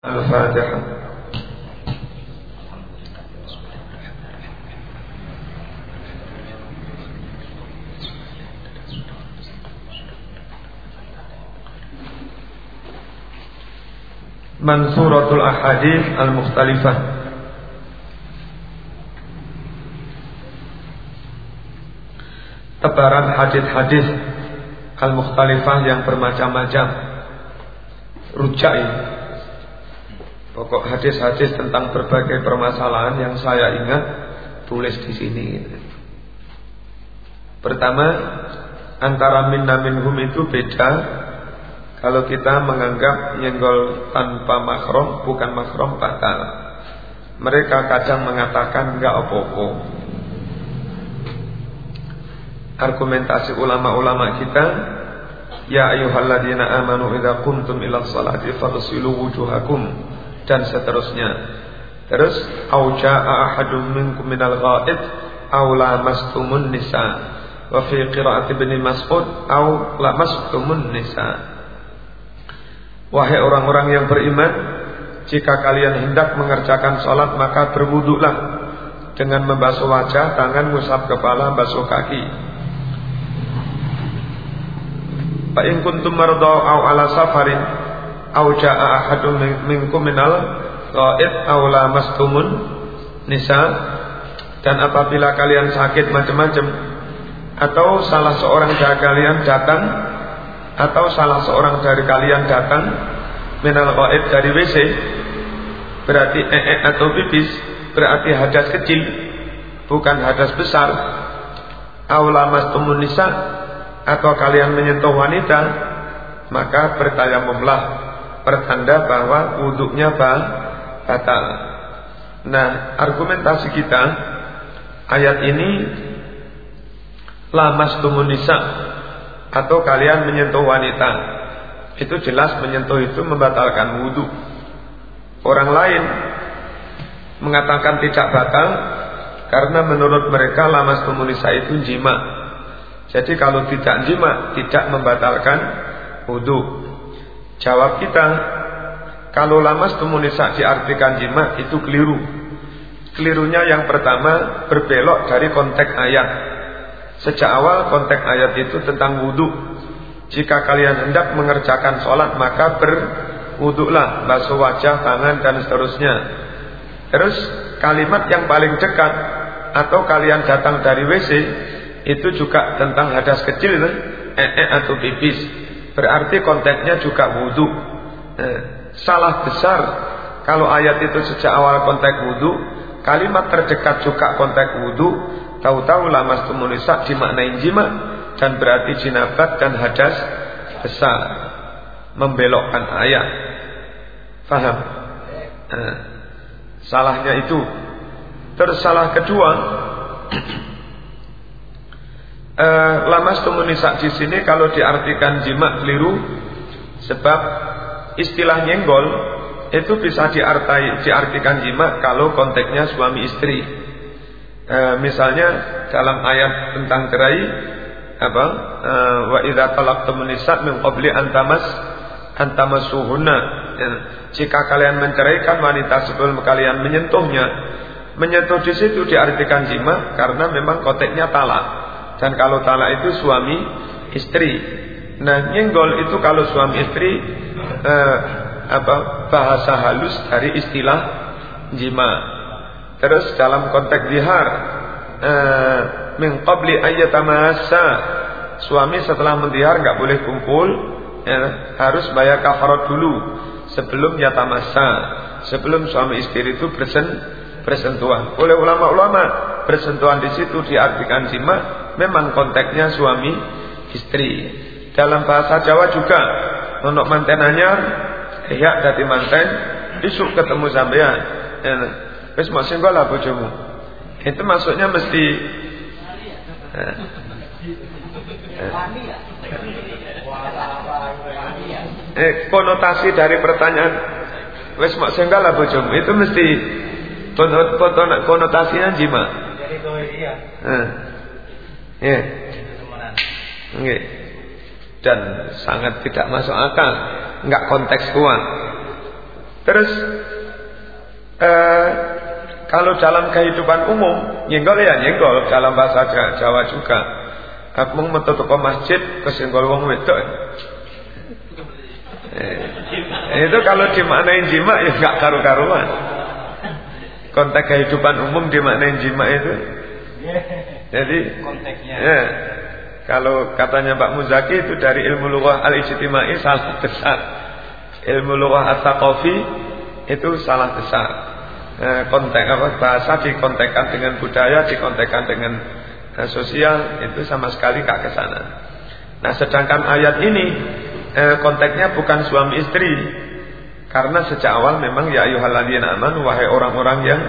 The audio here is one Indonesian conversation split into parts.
الفاتحة منصورة الأحاديث المختلفة Tebaran hadis-hadis Al-Mukhtalifah yang bermacam-macam Rujai Pokok hadis-hadis tentang berbagai permasalahan yang saya ingat tulis di sini. Pertama, antara minna minhum itu beda. Kalau kita menganggap nyenggol tanpa makrom bukan makrom batal. Mereka kadang mengatakan enggak opo-opo. Argumentasi ulama-ulama kita Ya ayuhalladzina amanu idza qumtum ila sholati faghsilu wujuhakum dan seterusnya. Terus auja'a ahadum minkum minal ghaid aw lamastumun nisa. Wa fi qira'ati Ibnu Mas'ud aw lamastumun nisa. Wahai orang-orang yang beriman, jika kalian hendak mengerjakan salat maka berwuduklah dengan membasuh wajah, tangan, ngusap kepala, basuh kaki. Fa in kuntum mardaw aw ala safarin au jaa ahadun minkum minal ghaid aw lamastumun nisa. Dan apabila kalian sakit macam-macam atau salah seorang dari kalian datang atau salah seorang dari kalian datang minal ghaid dari WC berarti ee atau pipis berarti hadas kecil bukan hadas besar. Aw lamastumun nisa atau kalian menyentuh wanita maka bertayamumlah pertanda bahwa wuduknya batal. Nah, argumentasi kita ayat ini lamas tumunisa atau kalian menyentuh wanita itu jelas menyentuh itu membatalkan wudhu. Orang lain mengatakan tidak batal karena menurut mereka lamas tumunisa itu jima. Jadi kalau tidak jima tidak membatalkan wudhu. Jawab kita, kalau lamas tumunisa diartikan jima itu keliru. Kelirunya yang pertama berbelok dari konteks ayat. Sejak awal konteks ayat itu tentang wudhu. Jika kalian hendak mengerjakan sholat maka berwuduklah, basuh wajah, tangan dan seterusnya. Terus kalimat yang paling dekat atau kalian datang dari WC itu juga tentang hadas kecil, ee -e atau pipis. Berarti konteksnya juga wudhu. Eh, salah besar kalau ayat itu sejak awal konteks wudhu, kalimat terdekat juga konteks wudhu, tahu-tahu lama tumunisa dimaknai jima dan berarti jinabat dan hadas besar membelokkan ayat. Faham? Eh, salahnya itu. Terus salah kedua eh, lamas tumunisa di sini kalau diartikan jima keliru sebab istilah nyenggol itu bisa diartai, diartikan jima kalau konteksnya suami istri. E, misalnya dalam ayat tentang cerai apa e, wa idza talaqtumun nisa min qabli antamas antamasuhunna ya, jika kalian menceraikan wanita sebelum kalian menyentuhnya menyentuh di situ diartikan jima karena memang konteksnya talak dan kalau talak itu suami istri. Nah, nyenggol itu kalau suami istri eh, apa bahasa halus dari istilah jima. Terus dalam konteks dihar eh, min qabli ayyatamassa suami setelah mendihar nggak boleh kumpul ya, harus bayar kafarat dulu sebelum yatamassa sebelum suami istri itu bersen bersentuhan oleh ulama-ulama bersentuhan di situ diartikan jima memang konteksnya suami istri. Dalam bahasa Jawa juga untuk manten anyar ya dadi manten isuk ketemu sampean. Ya, wis mau singgol lah bojomu. Itu maksudnya mesti eh, eh, konotasi dari pertanyaan wis mau singgol lah bojomu itu mesti konotasinya jima. Eh. Ya. Dan sangat tidak masuk akal, enggak kontekstual. Terus eh, kalau dalam kehidupan umum nyenggol ya nyenggol dalam bahasa Jawa juga. Aku mau metu ke masjid kesenggol wong wedok. Eh, itu kalau dimaknain jima ya nggak karu-karuan. Konteks kehidupan umum dimaknain jima itu. Jadi konteksnya. Ya, kalau katanya Pak Muzaki itu dari ilmu lughah al-ijtimai salah besar. Ilmu lughah at-taqafi itu salah besar. Eh, konteks apa bahasa dikontekkan dengan budaya, dikontekkan dengan eh, sosial itu sama sekali gak ke sana. Nah, sedangkan ayat ini eh, konteksnya bukan suami istri. Karena sejak awal memang ya ayyuhalladzina amanu wahai orang-orang yang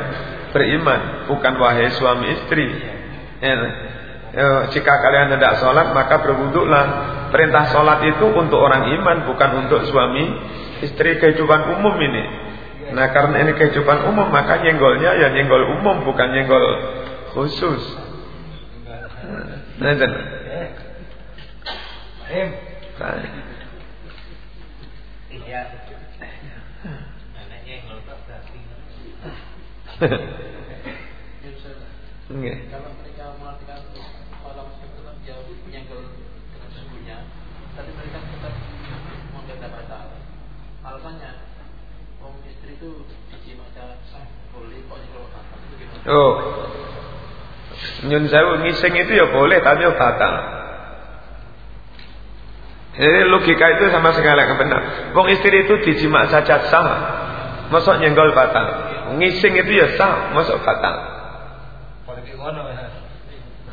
beriman, bukan wahai suami istri. Ya, ya, jika kalian hendak sholat maka berwuduklah. Perintah sholat itu untuk orang iman bukan untuk suami istri kehidupan umum ini. Nah karena ini kehidupan umum maka nyenggolnya ya nyenggol umum bukan nyenggol khusus. Nah. Iya. Kalau mereka pola muslim tetap jauh dengan sesungguhnya, tapi mereka tetap membeda batal. Alasannya, om istri itu dijima sah boleh kok nyenggol batal. Oh. Nyun sewu ngising itu ya boleh tapi ya batal. Jadi logika itu sama sekali nggak benar. Wong istri itu dijima saja sah, masuk nyenggol batal. Ngising itu ya sah, masuk batal. Ya.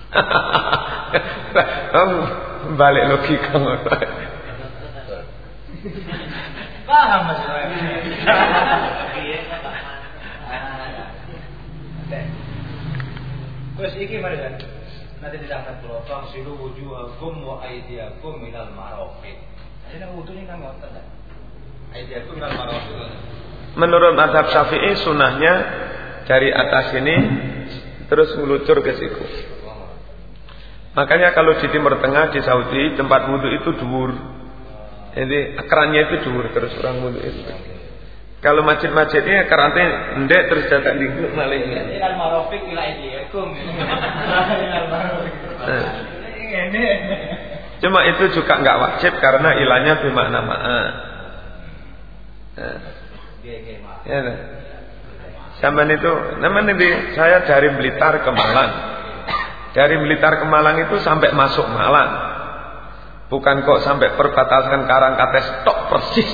balik logika. Paham Mas. Wes iki mari. Nanti diangkat fasilu wujuhakum wa minal. Jadi wudu kan minal. Menurut madhab syafi'i sunahnya dari atas ini terus meluncur ke siku. Makanya kalau di Timur Tengah di Saudi tempat wudhu itu dhuwur. Jadi kerannya itu dhuwur terus orang wudhu itu. Kalau masjid-masjidnya kerannya ndek terus jatah lingkup malah ini. Cuma itu juga nggak wajib karena ilahnya bermakna ma'a. Ya, Zaman itu, namanya di saya dari Blitar ke Malang. Dari Blitar ke Malang itu sampai masuk Malang. Bukan kok sampai perbatasan Karangkates tok persis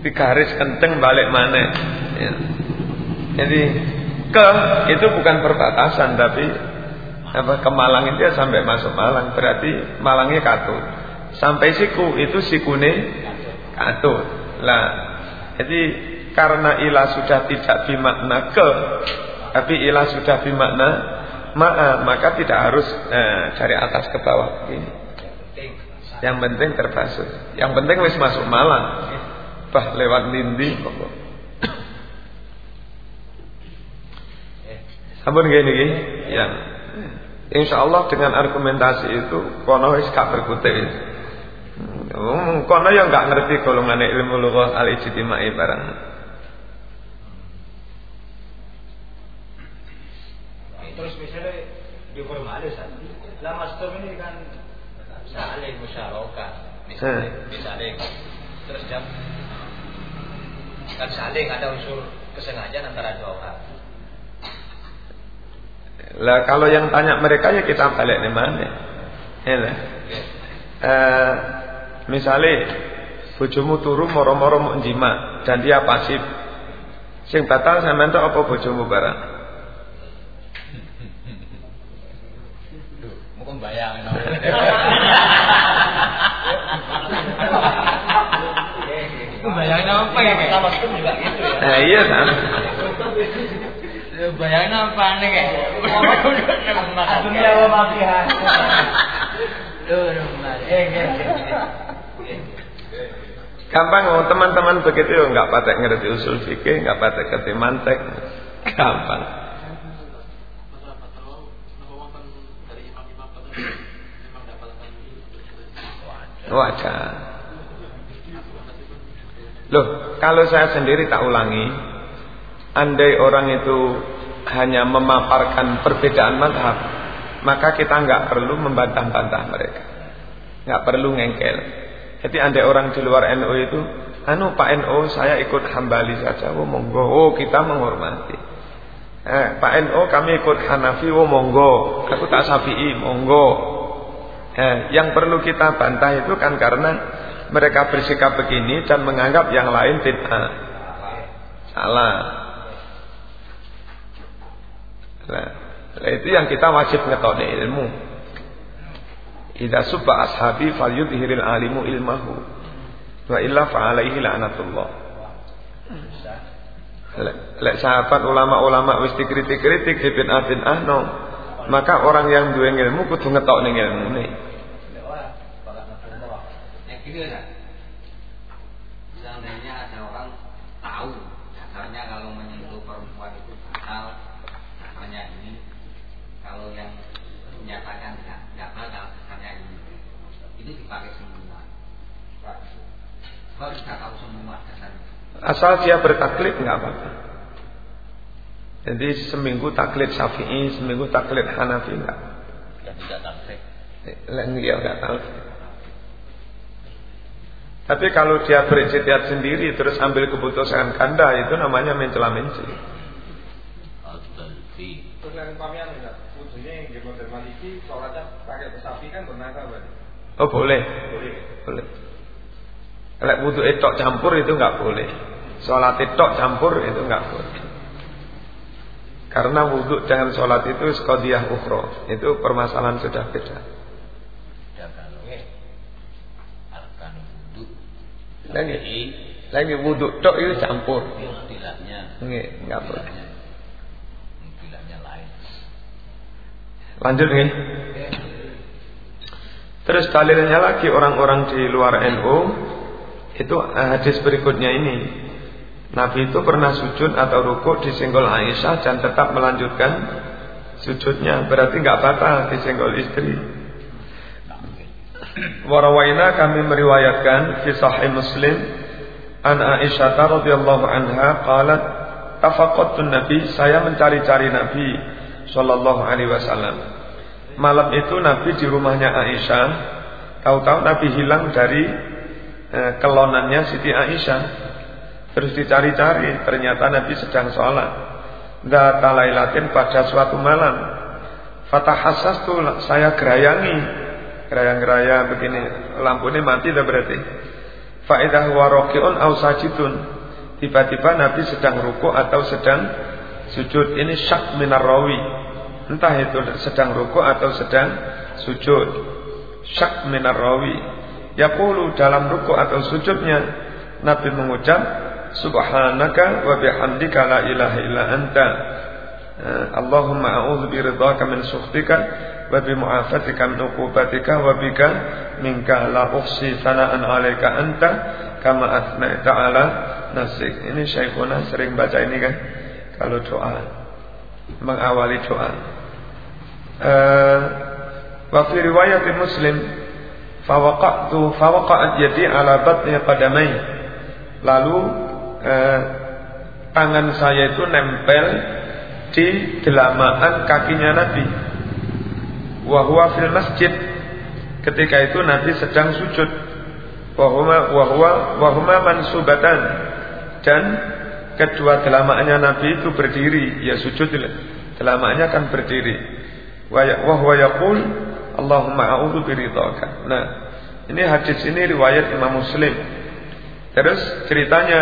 di garis kenceng balik mana ya. jadi ke itu bukan perbatasan tapi apa ke Malang itu ya sampai masuk Malang berarti Malangnya katut sampai siku itu sikune katut lah jadi karena ilah sudah tidak bimakna ke tapi ilah sudah bimakna ma'a maka tidak harus eh, dari atas ke bawah ini yang penting terbasuh yang penting wis masuk Malang bah lewat nindi kok. Sampun gini gini, yang Insya Allah dengan argumentasi itu kono wis gak berkutik. Hmm, kono yang nggak ngerti golongan ilmu lughah al ijtimai barang. Terus misalnya di formalis lah mastur ini kan saling musyarakah misalnya, misalnya terus jam kan saling ada unsur kesengajaan antara dua orang. Lah kalau yang tanya mereka ya kita balik di mana? Ya lah. Eh, misalnya bojomu turu moro-moro mau jima dan dia pasif. Sing batal sampean tok apa bojomu barang? Mungkin bayang. Bayangin apa ya? Sama juga gitu ya. Nah, iya kan. Bayangin apa nih kayak? Dunia wa mafiha. Gampang oh, teman-teman begitu ya nggak patek ngerti usul fikih, nggak patek ngerti mantek, gampang. Wajar. Loh, kalau saya sendiri tak ulangi, andai orang itu hanya memaparkan perbedaan madhab, maka kita nggak perlu membantah-bantah mereka, nggak perlu ngengkel. Jadi andai orang di luar NU itu, anu Pak NU saya ikut hambali saja, oh monggo, oh kita menghormati. Eh, Pak NU kami ikut Hanafi, oh monggo, aku tak Syafi'i, monggo. Eh, yang perlu kita bantah itu kan karena mereka bersikap begini dan menganggap yang lain tidak salah. Nah, itu yang kita wajib ngetone ilmu. Idza subba ashabi falyudhiril alimu ilmahu. Wa illa fa'alaihi la'natullah. Lek sahabat ulama-ulama wis dikritik-kritik ibn abin ahno, maka orang yang duwe ilmu kudu ngetok ning ilmune. Seandainya ada orang tahu dasarnya kalau menyentuh perempuan itu batal, dasarnya ini. Kalau yang menyatakan Itu dipakai semua. Baru kita tahu semua dasarnya. Asal dia bertaklid nggak apa-apa. Jadi seminggu taklid Syafi'i, seminggu taklid Hanafi enggak. Yang tidak taklid. Enggak, enggak tahu. Tapi kalau dia berijtihad sendiri terus ambil keputusan kanda itu namanya mencela menci. Terus yang pamian enggak? Wudhunya yang model maliki sholatnya pakai sapi kan bernaga berarti? Oh boleh. Boleh. Kalau wudhu etok campur itu enggak boleh. Sholat etok campur itu enggak boleh. Karena wudhu dengan sholat itu skodiah ukhro. Itu permasalahan sudah beda. Lagi lagi wudhu tok itu campur. Nggih, enggak boleh. Lanjut nih. Terus dalilnya lagi orang-orang di luar NU itu eh, hadis berikutnya ini. Nabi itu pernah sujud atau rukuk di singgol Aisyah dan tetap melanjutkan sujudnya. Berarti nggak batal di singgol istri. Warawaina kami meriwayatkan fi sahih Muslim an Aisyah radhiyallahu anha qalat tafaqattu Nabi saya mencari-cari Nabi sallallahu alaihi wasallam. Malam itu Nabi di rumahnya Aisyah. Tahu-tahu Nabi hilang dari eh, kelonannya Siti Aisyah. Terus dicari-cari, ternyata Nabi sedang sholat. Data lailatin pada suatu malam. Fatahasas tuh saya gerayangi geraya-geraya begini lampu ini mati dah berarti faidah warokiun au sajidun tiba-tiba Nabi sedang ruku atau sedang sujud ini syak minar rawi entah itu sedang ruku atau sedang sujud syak minar rawi yaqulu dalam ruku atau sujudnya Nabi mengucap subhanaka wa bihamdika la ilaha illa anta eh, Allahumma a'udzu biridhaka min sukhtika wa bi mu'afatika min uqubatika wa bika minka la uhsi sana'an 'alaika anta kama asnaita 'ala nafsik. Ini Syekhuna sering baca ini kan kalau doa mengawali doa. Wa fi riwayat Muslim fawaqatu fawaqa'at yadi 'ala batni qadamai. Lalu uh, tangan saya itu nempel di delamaan kakinya Nabi. Wahwa fil masjid. Ketika itu Nabi sedang sujud. Wahuma wahwa wahuma mansubatan. Dan kedua telamaannya Nabi itu berdiri. Ya sujud telamaannya kan berdiri wahwa yaqul Allahumma a'udzu biridhaka nah ini hadis ini riwayat Imam Muslim terus ceritanya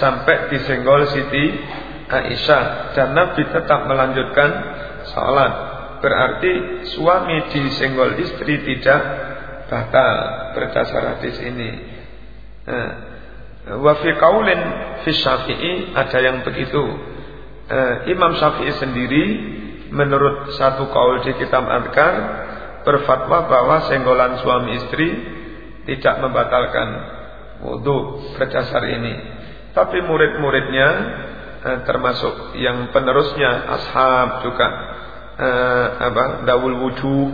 sampai disenggol Siti Aisyah dan Nabi tetap melanjutkan salat Berarti suami disenggol istri tidak batal berdasar hadis ini. Nah, wa fi qaulin fi Syafi'i ada yang begitu. Eh, Imam Syafi'i sendiri menurut satu kaul di kitab Adkar berfatwa bahwa senggolan suami istri tidak membatalkan wudhu berdasar ini. Tapi murid-muridnya eh, termasuk yang penerusnya ashab juga uh, apa Dawul Wujuh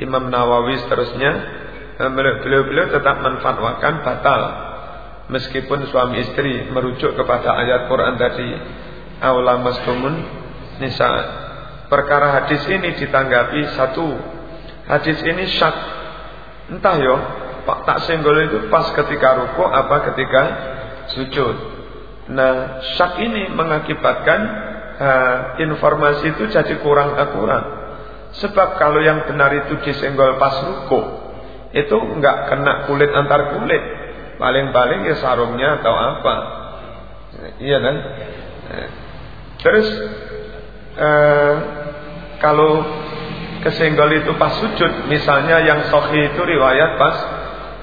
Imam Nawawi seterusnya uh, beliau-beliau tetap menfatwakan batal meskipun suami istri merujuk kepada ayat Quran tadi aula mastumun nisa perkara hadis ini ditanggapi satu. Hadis ini syak. Entah yo pak tak senggol itu pas ketika ruku apa ketika sujud. Nah syak ini mengakibatkan uh, informasi itu jadi kurang akurat sebab kalau yang benar itu disenggol pas ruku itu enggak kena kulit antar kulit. Paling-paling ya sarungnya atau apa. Iya kan? Eh, terus eh, kalau kesenggol itu pas sujud misalnya yang sohi itu riwayat pas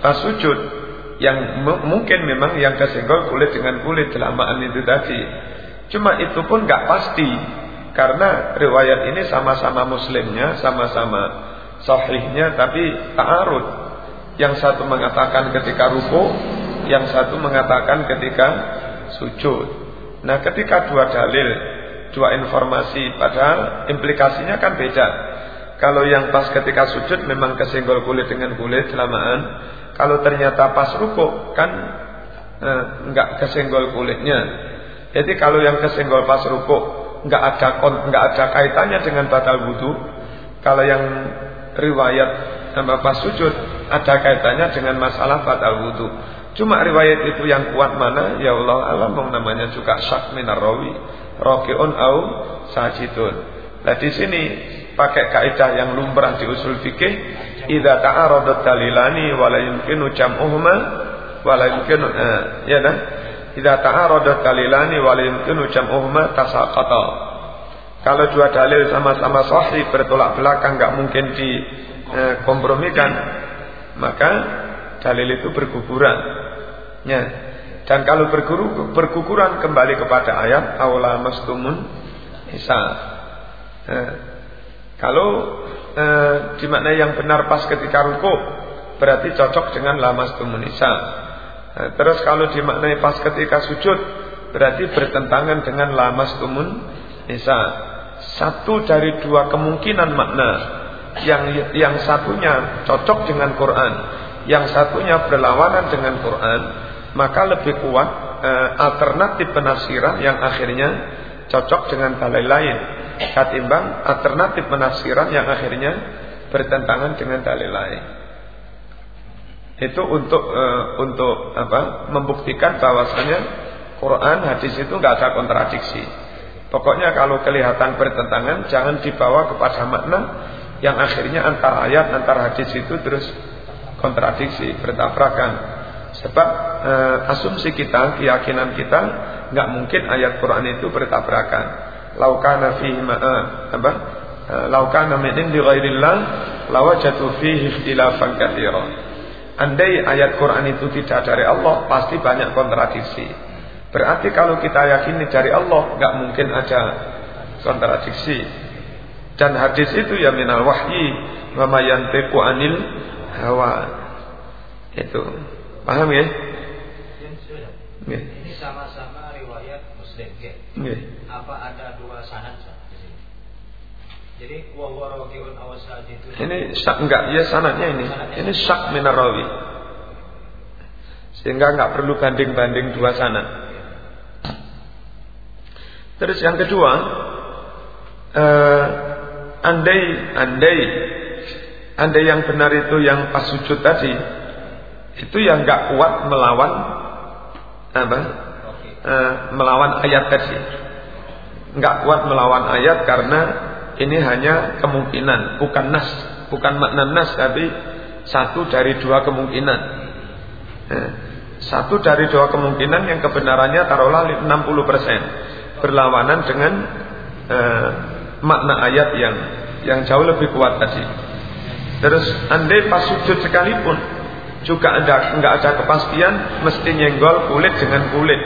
pas sujud. Yang mungkin memang yang kesenggol kulit dengan kulit kelamaan itu tadi. Cuma itu pun nggak pasti karena riwayat ini sama-sama muslimnya sama-sama sahihnya tapi ta'arud. Yang satu mengatakan ketika ruku yang satu mengatakan ketika sujud. Nah ketika dua dalil dua informasi padahal implikasinya kan beda. Kalau yang pas ketika sujud memang kesenggol kulit dengan kulit kelamaan kalau ternyata pas ruku kan eh, enggak kesenggol kulitnya. Jadi kalau yang kesenggol pas ruku enggak ada enggak ada kaitannya dengan batal wudhu kalau yang riwayat sama pas sujud ada kaitannya dengan masalah batal wudhu cuma riwayat itu yang kuat mana? Ya Allah alam namanya juga syak minar rawi rokiun au sajidun. Nah di sini pakai kaidah yang lumrah di usul fikih, idza ta'aradat dalilani wa la yumkinu jam'uhuma wa la yumkinu eh, ya dah. Idza ta'aradat dalilani wa la yumkinu jam'uhuma tasaqata. Kalau dua dalil sama-sama sahih bertolak belakang enggak mungkin dikompromikan, eh, maka dalil itu berguguran. Ya. Dan kalau berguru, berguguran kembali kepada ayat aula mastumun nisa. Nah, kalau eh, dimaknai yang benar pas ketika ruku berarti cocok dengan lamastumun nisa. Nah, terus kalau dimaknai pas ketika sujud berarti bertentangan dengan lamastumun nisa. Satu dari dua kemungkinan makna yang yang satunya cocok dengan Quran, yang satunya berlawanan dengan Quran maka lebih kuat e, alternatif penafsiran yang akhirnya cocok dengan dalil lain ketimbang alternatif penafsiran yang akhirnya bertentangan dengan dalil lain. Itu untuk e, untuk apa? membuktikan bahwasanya Quran hadis itu nggak ada kontradiksi. Pokoknya kalau kelihatan bertentangan jangan dibawa kepada makna yang akhirnya antara ayat antara hadis itu terus kontradiksi bertabrakan. Sebab e, asumsi kita, keyakinan kita nggak mungkin ayat Quran itu bertabrakan. Laukana fihi ma eh, apa? E, laukana min indi ghairillah lawajatu fihi ikhtilafan katsira. Andai ayat Quran itu tidak dari Allah, pasti banyak kontradiksi. Berarti kalau kita yakini dari Allah, nggak mungkin ada kontradiksi. Dan hadis itu ya minal wahyi wa anil hawa. Itu. Paham ya? Ini sama-sama riwayat Muslim ya. Apa ada dua sanad? Jadi wa rawiun itu. Ini syak enggak ya sanadnya ini. Ini syak minarawi. Sehingga enggak perlu banding-banding dua sanad. Terus yang kedua, eh, andai andai andai yang benar itu yang pas sujud tadi itu yang nggak kuat melawan apa? Uh, melawan ayat tadi. Nggak kuat melawan ayat karena ini hanya kemungkinan, bukan nas, bukan makna nas tapi satu dari dua kemungkinan. Uh, satu dari dua kemungkinan yang kebenarannya taruhlah 60% berlawanan dengan uh, makna ayat yang yang jauh lebih kuat tadi. Terus andai pas sujud sekalipun juga ada nggak ada kepastian mesti nyenggol kulit dengan kulit.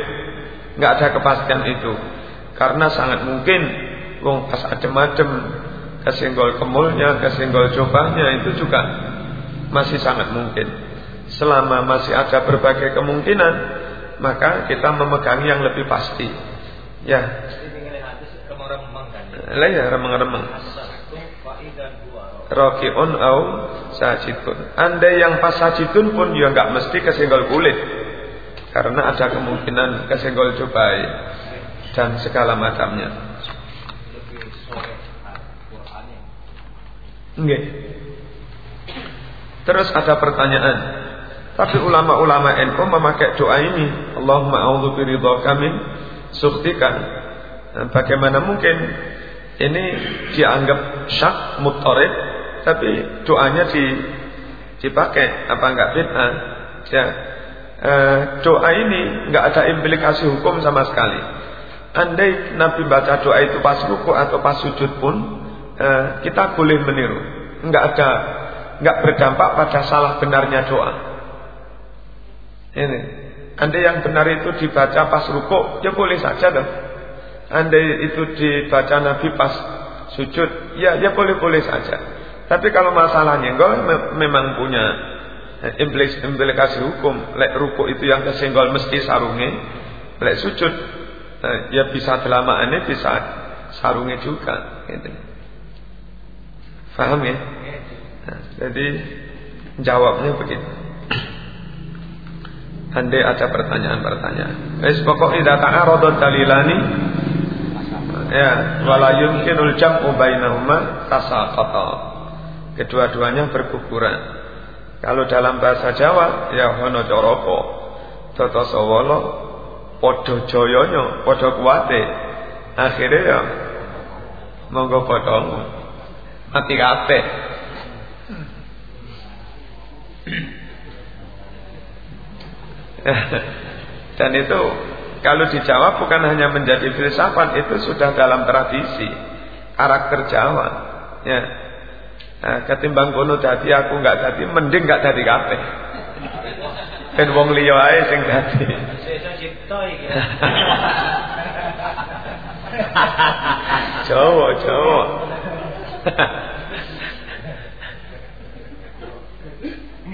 Nggak ada kepastian itu. Karena sangat mungkin wong pas adem-adem kesenggol kemulnya kesenggol jubahnya itu juga masih sangat mungkin. Selama masih ada berbagai kemungkinan maka kita memegang yang lebih pasti. Ya. Lah ya remeng-remeng rokiun au sajidun. Anda yang pas sajidun pun ya nggak mesti kesenggol kulit. karena ada kemungkinan kesenggol cobai dan segala macamnya. Nggih. Terus ada pertanyaan. Tapi ulama-ulama NU memakai doa ini, Allahumma a'udzu biridhaka min sukhtika. Nah, bagaimana mungkin ini dianggap syak mutarib tapi doanya di dipakai apa enggak bid'ah? Ya. E, doa ini enggak ada implikasi hukum sama sekali. Andai Nabi baca doa itu pas ruku atau pas sujud pun e, kita boleh meniru. Enggak ada enggak berdampak pada salah benarnya doa. Ini. Andai yang benar itu dibaca pas ruku, ya boleh saja dong. Andai itu dibaca Nabi pas sujud, ya ya boleh-boleh saja. Tapi kalau masalahnya enggak memang punya implikasi hukum. Lek ruku itu yang kesenggol mesti sarungnya. Lek sujud eh, ya bisa ini bisa sarungnya juga. Gitu. Faham ya? Nah, jadi jawabnya begitu. Andai ada pertanyaan-pertanyaan. Wis pokok idza ta'aradad dalilani ya wala yumkinul jam'u bainahuma tasaqata. Kedua-duanya berkuburan. Kalau dalam bahasa Jawa ya hono coroko. Toto sawala padha jayanya, padha kuwate. Akhirnya ya monggo padha mati kabeh. Dan itu kalau dijawab bukan hanya menjadi filsafat itu sudah dalam tradisi karakter Jawa. Ya. Nah, ketimbang kono dadi aku nggak dadi, mending nggak dadi kabeh. Ben wong liya ae sing dadi. Jawa, Jawa.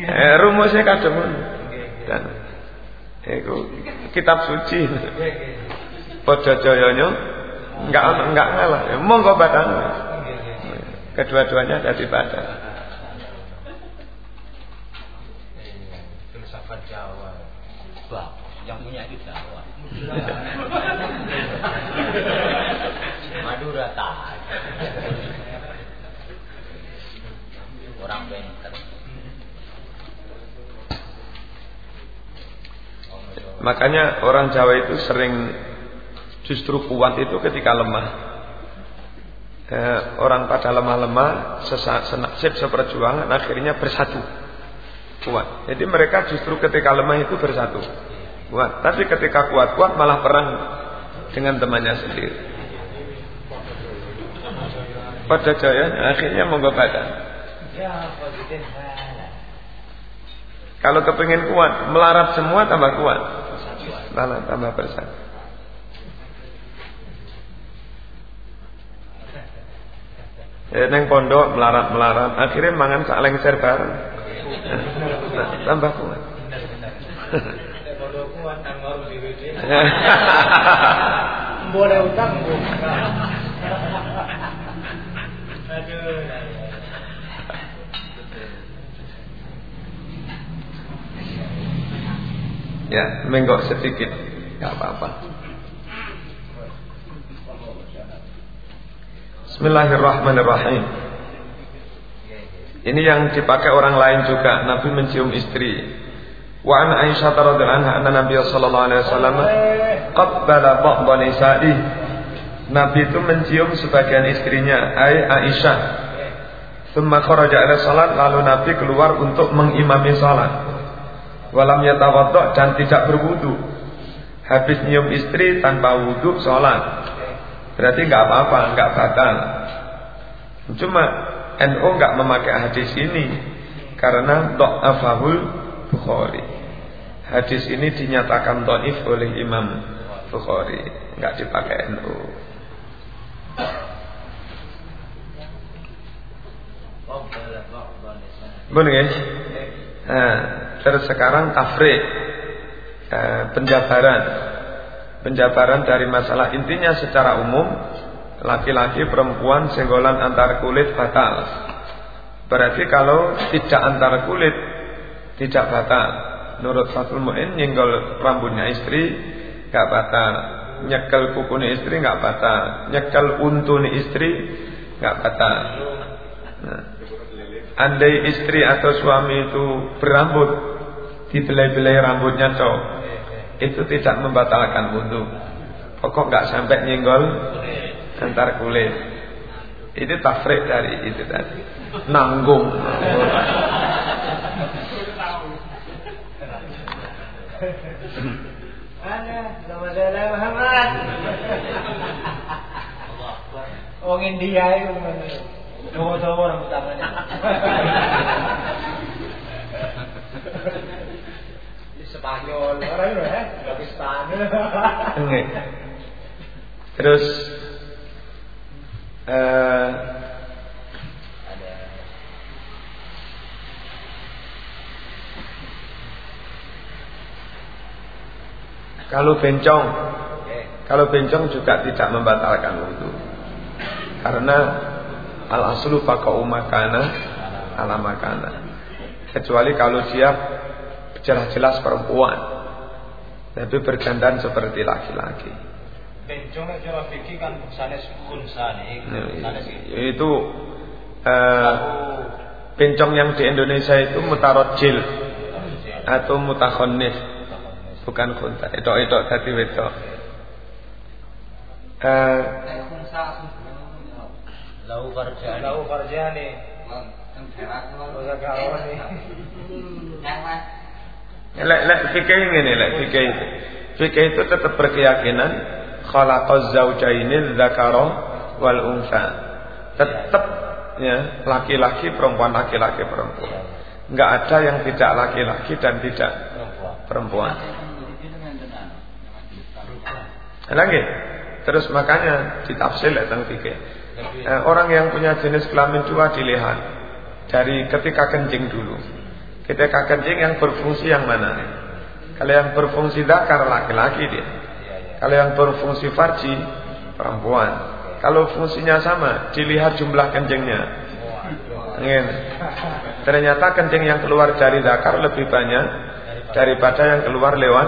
eh, rumusnya kadang Dan itu kitab suci. Padha jayanya enggak enggak ngalah. Monggo badan. Kedua-duanya ada di badan. Filsafat Jawa. Yang punya itu Jawa. Madura tak. Orang pinter. Makanya orang Jawa itu sering justru kuat itu ketika lemah. Eh, orang pada lemah-lemah, senasib seperjuangan, akhirnya bersatu. Kuat. Jadi mereka justru ketika lemah itu bersatu. Kuat. Tapi ketika kuat-kuat malah perang dengan temannya sendiri. Pada jaya akhirnya monggo. Kalau kepingin kuat, melarat semua tambah kuat tambah tambah besar. Neng pondok melarat melarat, akhirnya mangan sak lengser bareng. Nah, tambah kuat. Boleh utang. Ya, menggok sedikit, nggak apa-apa. Bismillahirrahmanirrahim. Ini yang dipakai orang lain juga. Nabi mencium istri. Wa an Aisyah radhiyallahu anha anna Nabi sallallahu alaihi wasallam qabbala ba'd nisa'i. Nabi itu mencium sebagian istrinya, ai Aisyah. Tsumma kharaja ila salat lalu Nabi keluar untuk mengimami salat walam yatawaddo dan tidak berwudu. Habis nyium istri tanpa wudu sholat. Berarti nggak apa-apa, nggak batal. Cuma NU nggak memakai hadis ini karena do'afahul Bukhari. Hadis ini dinyatakan do'if oleh Imam Bukhari, nggak dipakai NU. Boleh ya? Nah, Terus sekarang tafrik Penjabaran Penjabaran dari masalah intinya secara umum Laki-laki perempuan senggolan antar kulit batal Berarti kalau tidak antar kulit Tidak batal Nurut Fatul Mu'in nyenggol rambutnya istri nggak batal. Nyekel kukunya istri nggak batal. Nyekel untun istri nggak batal. Nah, andai istri atau suami itu berambut dibelai-belai rambutnya cowok itu tidak membatalkan wudhu. Pokok nggak sampai nyenggol antar kulit. Itu tafrik dari itu tadi. Nanggung. Wong India itu mana? Dawa-dawa rambut tangannya. Di Spanyol, orang ya, Pakistan. Terus eh kalau bencong, kalau bencong juga tidak membatalkan wudhu. Karena al aslu faqa'u makana ala makana. Kecuali kalau dia jelas-jelas perempuan. Tapi berdandan seperti laki-laki. Fikih kan sanes sanes iki. Itu eh, bencong yang di Indonesia itu mutarojil atau mutakhonnis bukan kunta. Itu itu tadi wedok. Eh, Lau farjani. Lau farjani. Ora kawan nih. lek lek fikih ini lek fikih itu. Fikih itu tetap berkeyakinan khalaqaz zaujaini dzakara wal unsa. Tetap ya laki-laki perempuan laki-laki perempuan. Enggak ada yang tidak laki-laki dan tidak perempuan. Lagi. Terus makanya ditafsir tentang fikih. Eh, orang yang punya jenis kelamin dua dilihat dari ketika kencing dulu. Ketika kencing yang berfungsi yang mana? Kalau yang berfungsi dakar laki-laki dia. Kalau yang berfungsi farji perempuan. Kalau fungsinya sama, dilihat jumlah kencingnya. Ingin. Ternyata kencing yang keluar dari dakar lebih banyak daripada yang keluar lewat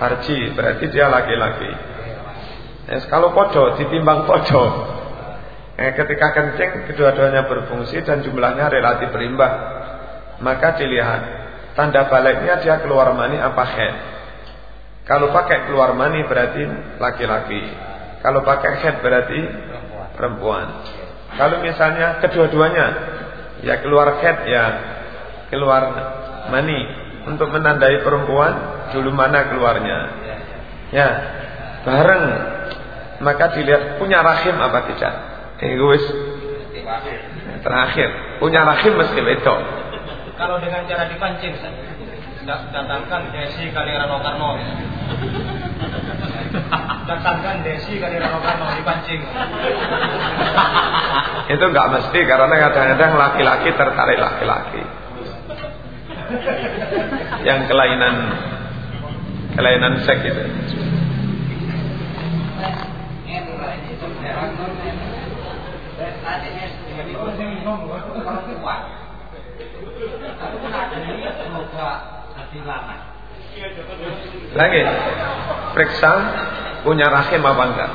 farji. Berarti dia laki-laki. Yes, kalau podo ditimbang podo. Eh, ketika kencing kedua-duanya berfungsi dan jumlahnya relatif berimbang. Maka dilihat tanda baliknya dia keluar mani apa head. Kalau pakai keluar mani berarti laki-laki. Kalau pakai head berarti perempuan. Kalau misalnya kedua-duanya ya keluar head ya keluar mani untuk menandai perempuan dulu mana keluarnya. Ya, bareng maka dilihat punya rahim apa tidak. Egois. Terakhir, punya rahim mesti wedok. Kalau dengan cara dipancing. Datangkan Desi kali Rano Karno. Datangkan Desi kali Rano Karno dipancing. Itu nggak mesti karena kadang-kadang laki-laki tertarik laki-laki. Yang kelainan kelainan seks itu. Lagi periksa punya rahim apa enggak?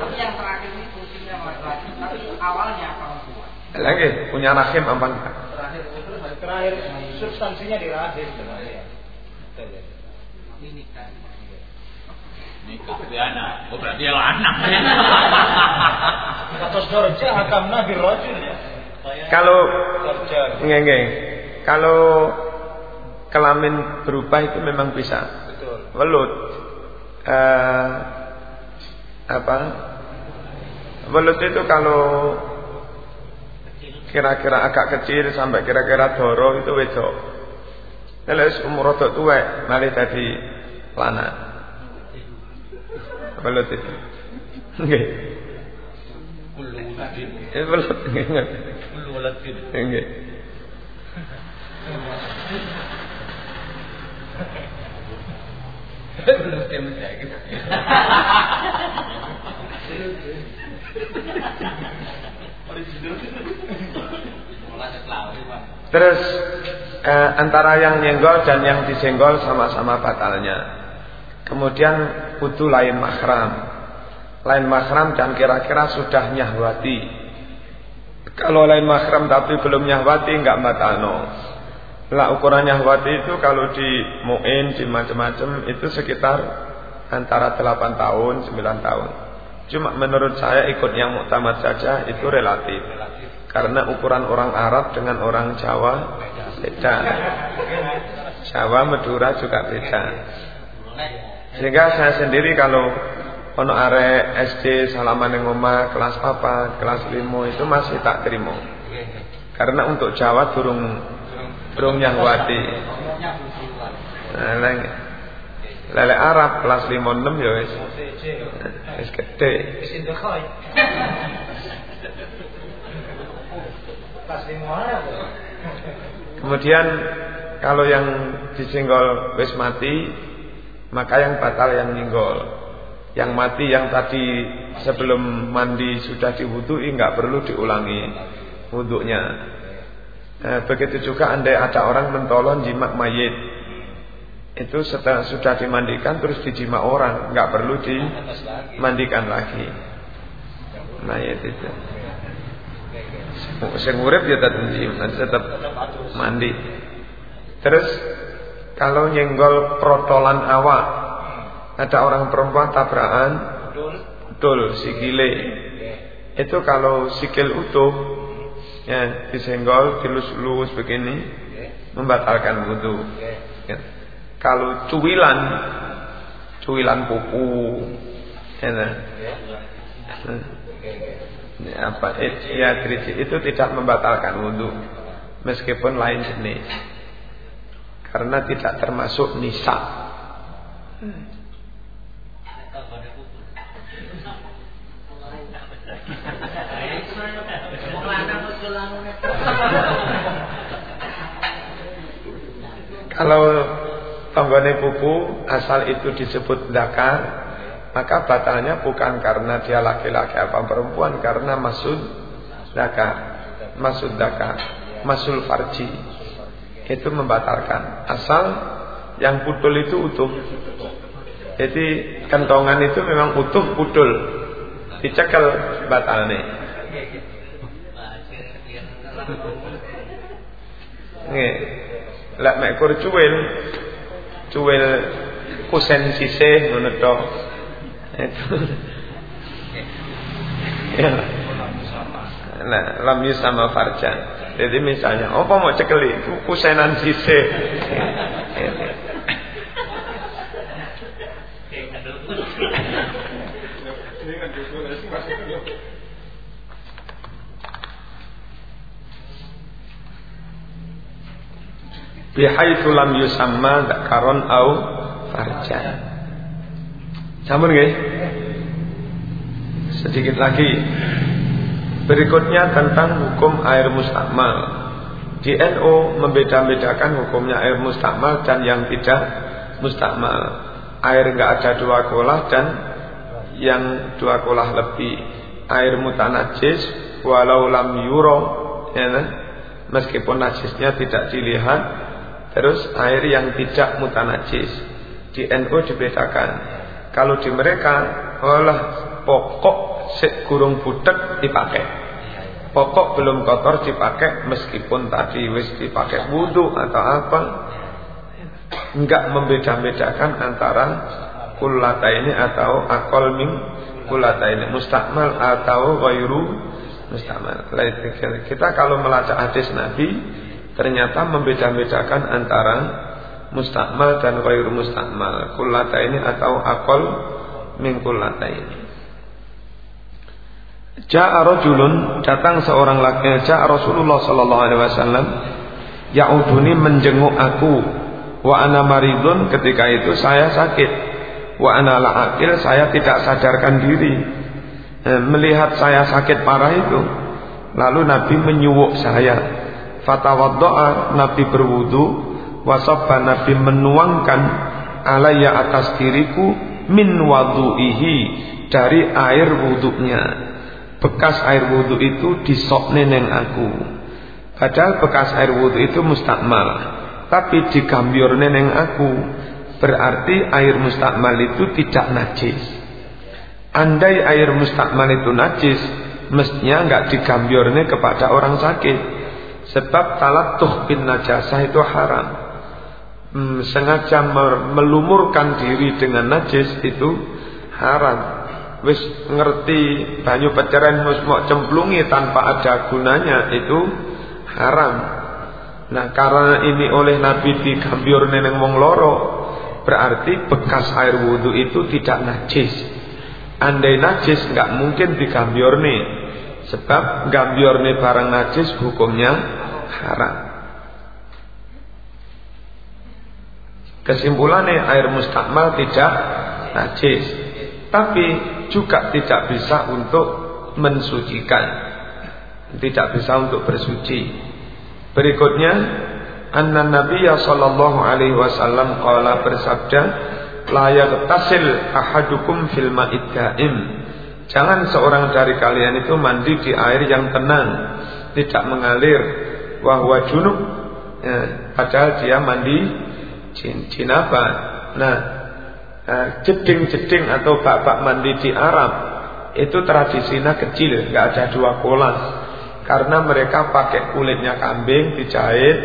Tapi yang terakhir ini fungsinya laki-laki, tapi awalnya perempuan. Lagi punya rahim apa enggak? Terakhir Terakhir substansinya di rahim ini kan. Nikah dia anak. Oh berarti dia anak. Atas dorja hakamna birrajul. Kalau. Kalau kelamin berubah itu memang bisa. Betul. Welut eh, apa? Welut itu kalau kira-kira agak kecil sampai kira-kira doro itu wedok. Kalau umur rodok tuwek malih tadi lanang. Welut itu. Nggih. Wuladin. Eh, Welut nggih. Nggih. Gitu. Terus eh, antara yang nyenggol dan yang disenggol sama-sama batalnya. Kemudian wudhu lain mahram. Lain mahram dan kira-kira sudah nyahwati. Kalau lain mahram tapi belum nyahwati enggak batalno. Lah ukuran nyahwati itu kalau di muin di macam-macam itu sekitar antara 8 tahun 9 tahun. Cuma menurut saya ikut yang muktamad saja itu relatif. Karena ukuran orang Arab dengan orang Jawa beda. Jawa Madura juga beda. Sehingga saya sendiri kalau ono are SD salaman yang omah kelas apa, kelas limo itu masih tak terima. Karena untuk Jawa durung durung nyahwati. Nah, Lele Arab kelas 5 6 ya wis. Wis gede. Wis 5 Kemudian kalau yang disenggol wis mati, maka yang batal yang nyenggol. Yang mati yang tadi sebelum mandi sudah diwudui enggak perlu diulangi wuduknya. Eh, begitu juga andai ada orang mentolong jimat mayit. Itu setelah sudah dimandikan terus dijima orang. Nggak perlu dimandikan lagi. Mayat itu. Sing urip ya tetap tetap mandi. Terus kalau nyenggol protolan awak ada orang perempuan tabrakan betul sikile. Itu kalau sikil utuh ya disenggol dilus-lus begini membatalkan wudhu. Ya. Kalau cuwilan, cuwilan kuku, ya, ya, apa? Ya, kritik itu tidak membatalkan wudhu, meskipun lain jenis, karena tidak termasuk nisa. Kalau tonggone pupu asal itu disebut dakar maka batalnya bukan karena dia laki-laki apa perempuan karena masuk dakar masuk dakar masul farji. Itu membatalkan. Asal yang putul itu utuh. Jadi kentongan itu memang utuh putul dicekel batalnya Nih, lek mek cuwil cuwil kusen sisih ngono. Itu. ya. Nah, lam sama farjan. Jadi misalnya, apa mau cekeli kusenan sisih. Bihaitsu lam yusamma dzakaron au farjan. Sampun nggih? Sedikit lagi. Berikutnya tentang hukum air mustakmal. Di NU membeda-bedakan hukumnya air mustakmal dan yang tidak mustakmal. Air enggak ada dua kolah dan yang dua kolah lebih. Air mutanajis walau lam yuro ya, kan? meskipun najisnya tidak dilihat Terus air yang tidak mutanajis di NU dibedakan. Kalau di mereka olah pokok sik gurung butek dipakai. Pokok belum kotor dipakai meskipun tadi wis dipakai wudhu atau apa. Enggak membeda-bedakan antara kulata ini atau akol ming kulata ini mustakmal atau wairu mustakmal. Kita kalau melacak hadis Nabi ternyata membeda-bedakan antara mustakmal dan ghairu mustakmal kullata ini atau akol min kullata ini Ja'a rajulun datang seorang laki Ja'a Rasulullah sallallahu alaihi wasallam Ya'uduni menjenguk aku. Wa ana maridun ketika itu saya sakit. Wa ana la'akil saya tidak sadarkan diri. Eh, melihat saya sakit parah itu. Lalu Nabi menyuwuk saya Fatawaddoa Nabi berwudu Wasabba Nabi menuangkan Alaya atas diriku Min wadu'ihi Dari air wuduknya Bekas air wudhu itu disok neneng aku Padahal bekas air wudhu itu mustakmal. Tapi digambior neneng aku. Berarti air mustakmal itu tidak najis. Andai air mustakmal itu najis, mestinya nggak digambiornya kepada orang sakit. Sebab talatuh bin najasah itu haram. Hmm, sengaja melumurkan diri dengan najis itu haram. Wis ngerti banyu peceren mus mau cemplungi tanpa ada gunanya itu haram. Nah karena ini oleh Nabi digambior neneng wong loro Berarti bekas air wudhu itu tidak najis Andai najis nggak mungkin digambior nih Sebab gambior nih barang najis hukumnya haram Kesimpulannya air mustakmal tidak najis Tapi juga tidak bisa untuk mensucikan tidak bisa untuk bersuci. Berikutnya, anna Nabiya sallallahu alaihi wasallam qala bersabda, la yaghtasil ahadukum fil ma'id. Jangan seorang dari kalian itu mandi di air yang tenang, tidak mengalir, wahwa junub, ya, padahal dia mandi jinaba. Nah, eh, jeding-jeding atau bak-bak mandi di Arab itu tradisinya kecil, nggak ada dua kolam. Karena mereka pakai kulitnya kambing dijahit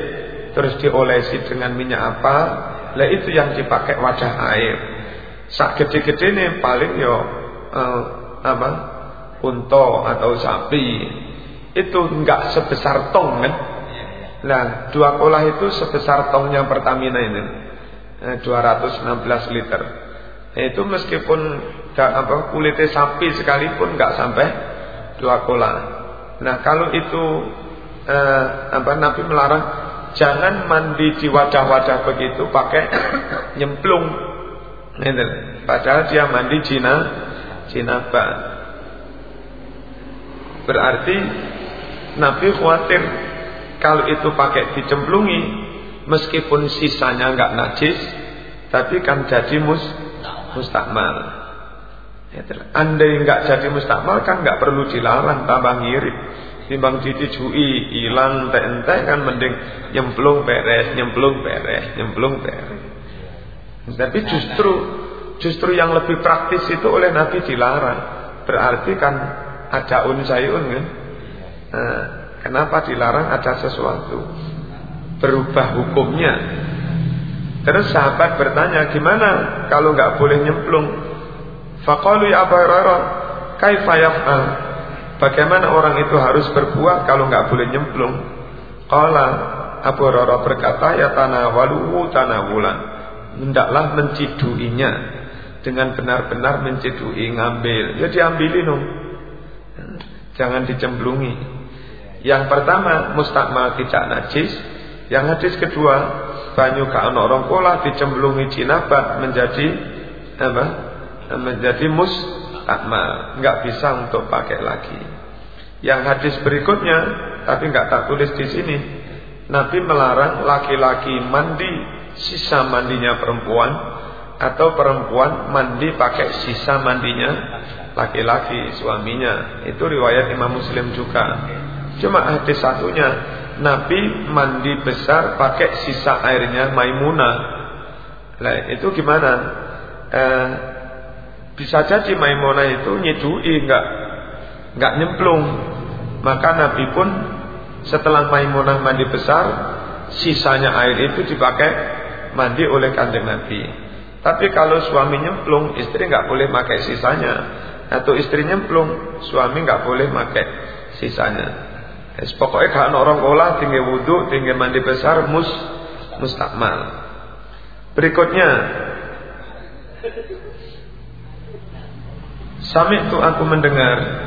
terus diolesi dengan minyak apa. Lah itu yang dipakai wadah air. Sak gede-gede nih paling yo uh, apa unto atau sapi itu enggak sebesar tong kan Nah, dua kolah itu sebesar tongnya Pertamina ini. Eh, 216 liter. Nah, itu meskipun gak, apa kulitnya sapi sekalipun nggak sampai dua kolah. Nah kalau itu eh, apa Nabi melarang jangan mandi di wadah-wadah begitu pakai nyemplung. Padahal dia mandi jina jinabah. Berarti Nabi khawatir kalau itu pakai dicemplungi meskipun sisanya nggak najis tapi kan jadi mus mustakmal. Ya, andai nggak jadi mustakmal kan nggak perlu dilarang tambah ngirit. Timbang ditijui hilang ente kan mending nyemplung beres, nyemplung beres, nyemplung beres. Tapi justru justru yang lebih praktis itu oleh Nabi dilarang. Berarti kan ada unsayun kan. Nah, kenapa dilarang ada sesuatu berubah hukumnya. Terus sahabat bertanya, gimana kalau nggak boleh nyemplung? Faqalu ya Abu Hurairah, kaifa? Bagaimana orang itu harus berbuat kalau nggak boleh nyemplung? Qala Abu Hurairah berkata, ya tanawaluhu tanawulan. Hendaklah menciduinya dengan benar-benar mencidui ngambil. Ya diambilin dong. Jangan dicemplungi. Yang pertama mustakmal tidak najis. Yang hadis kedua banyu ka orang dicemplungi jinabat menjadi apa? menjadi mustakmal, nggak bisa untuk pakai lagi. Yang hadis berikutnya, tapi nggak tak tulis di sini. Nabi melarang laki-laki mandi sisa mandinya perempuan atau perempuan mandi pakai sisa mandinya laki-laki suaminya. Itu riwayat Imam Muslim juga. Cuma hadis satunya Nabi mandi besar pakai sisa airnya Maimunah. Nah, itu gimana? Eh, bisa jadi Maimunah itu nyedui enggak enggak nyemplung. Maka Nabi pun setelah Maimunah mandi besar, sisanya air itu dipakai mandi oleh kanjeng Nabi. Tapi kalau suami nyemplung, istri enggak boleh pakai sisanya. Atau istri nyemplung, suami enggak boleh pakai sisanya. Es, pokoknya kalau orang olah tinggi wudhu, tinggi mandi besar, mus mustakmal. Berikutnya Sami itu aku mendengar.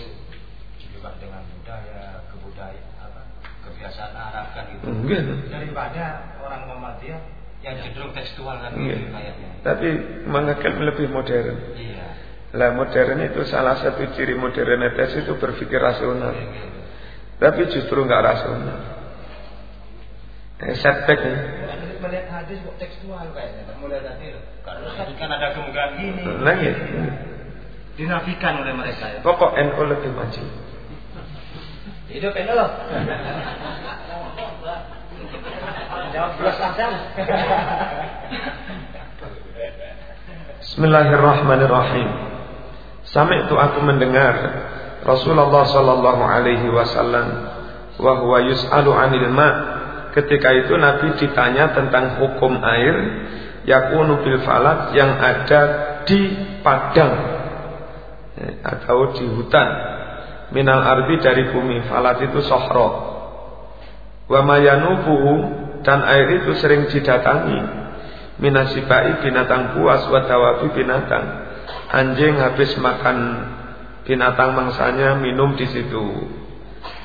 Itu juga dengan budaya, kebudayaan apa kebiasaan Arab kan gitu. Mungkin. Daripada orang Muhammadiyah yang cenderung tekstual kan Iya. gitu kayaknya. Tapi mengekel lebih modern. Iya. Lah modern itu salah satu ciri modernitas itu berpikir rasional. Tapi justru nggak rasional. Eh, setback ya. melihat hadis kok tekstual kayaknya, mulai tadi loh. Karena kan ada kemungkinan gini. Lagi. Dinafikan oleh mereka ya. Pokok NU lebih maju. Hidup NU loh. Jawab plus Hasan. Bismillahirrahmanirrahim. Sampai itu aku mendengar Rasulullah sallallahu alaihi wasallam wa huwa yus'alu 'anil ma ketika itu Nabi ditanya tentang hukum air yakunu bil falat yang ada di padang atau di hutan. Minal ardi dari bumi. Falat itu sohro. Wa mayanubuhu dan air itu sering didatangi. Minasibai binatang buas wadawabi binatang. Anjing habis makan binatang mangsanya minum di situ.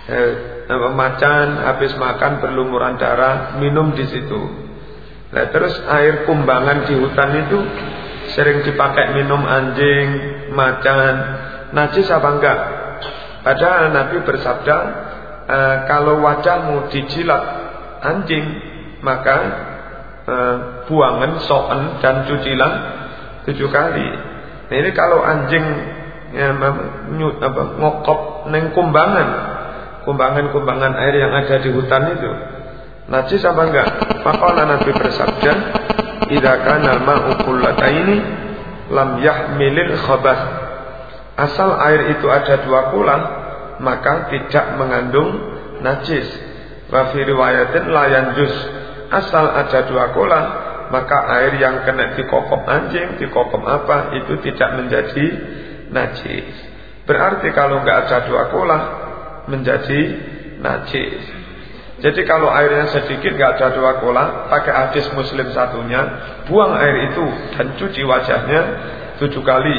Eh, macan habis makan berlumuran darah minum di situ. Nah, terus air kumbangan di hutan itu sering dipakai minum anjing macan. Najis apa enggak? Padahal Nabi bersabda e, kalau wajahmu dijilat anjing maka Eh, buangan, soan dan cucilan tujuh kali. Nah ini kalau anjing ya, nyut, apa, ngokop neng kumbangan, kumbangan-kumbangan air yang ada di hutan itu, najis apa enggak? Maka Nabi bersabda, "Idza kana al-ma'u ini lam yahmilil khabath." Asal air itu ada dua kula, maka tidak mengandung najis. Wa fi riwayatin la yanjus asal ada dua kolam maka air yang kena di kokop anjing, di kokop apa itu tidak menjadi najis. Berarti kalau nggak ada dua kolam menjadi najis. Jadi kalau airnya sedikit nggak ada dua kolam, pakai hadis muslim satunya, buang air itu dan cuci wajahnya tujuh kali.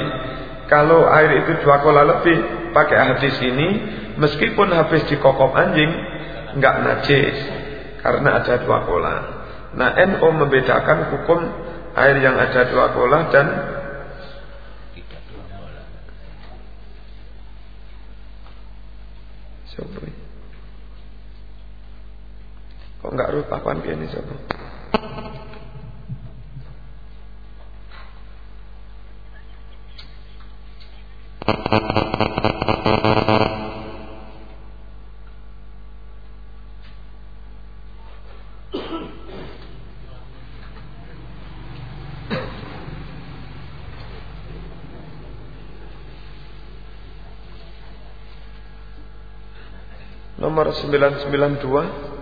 Kalau air itu dua kolam lebih, pakai hadis ini, meskipun habis di kokop anjing, nggak najis karena ada dua kola. Nah, NO membedakan hukum air yang ada dua kola dan Siapa Kok enggak rupakan ini siapa? nomor 992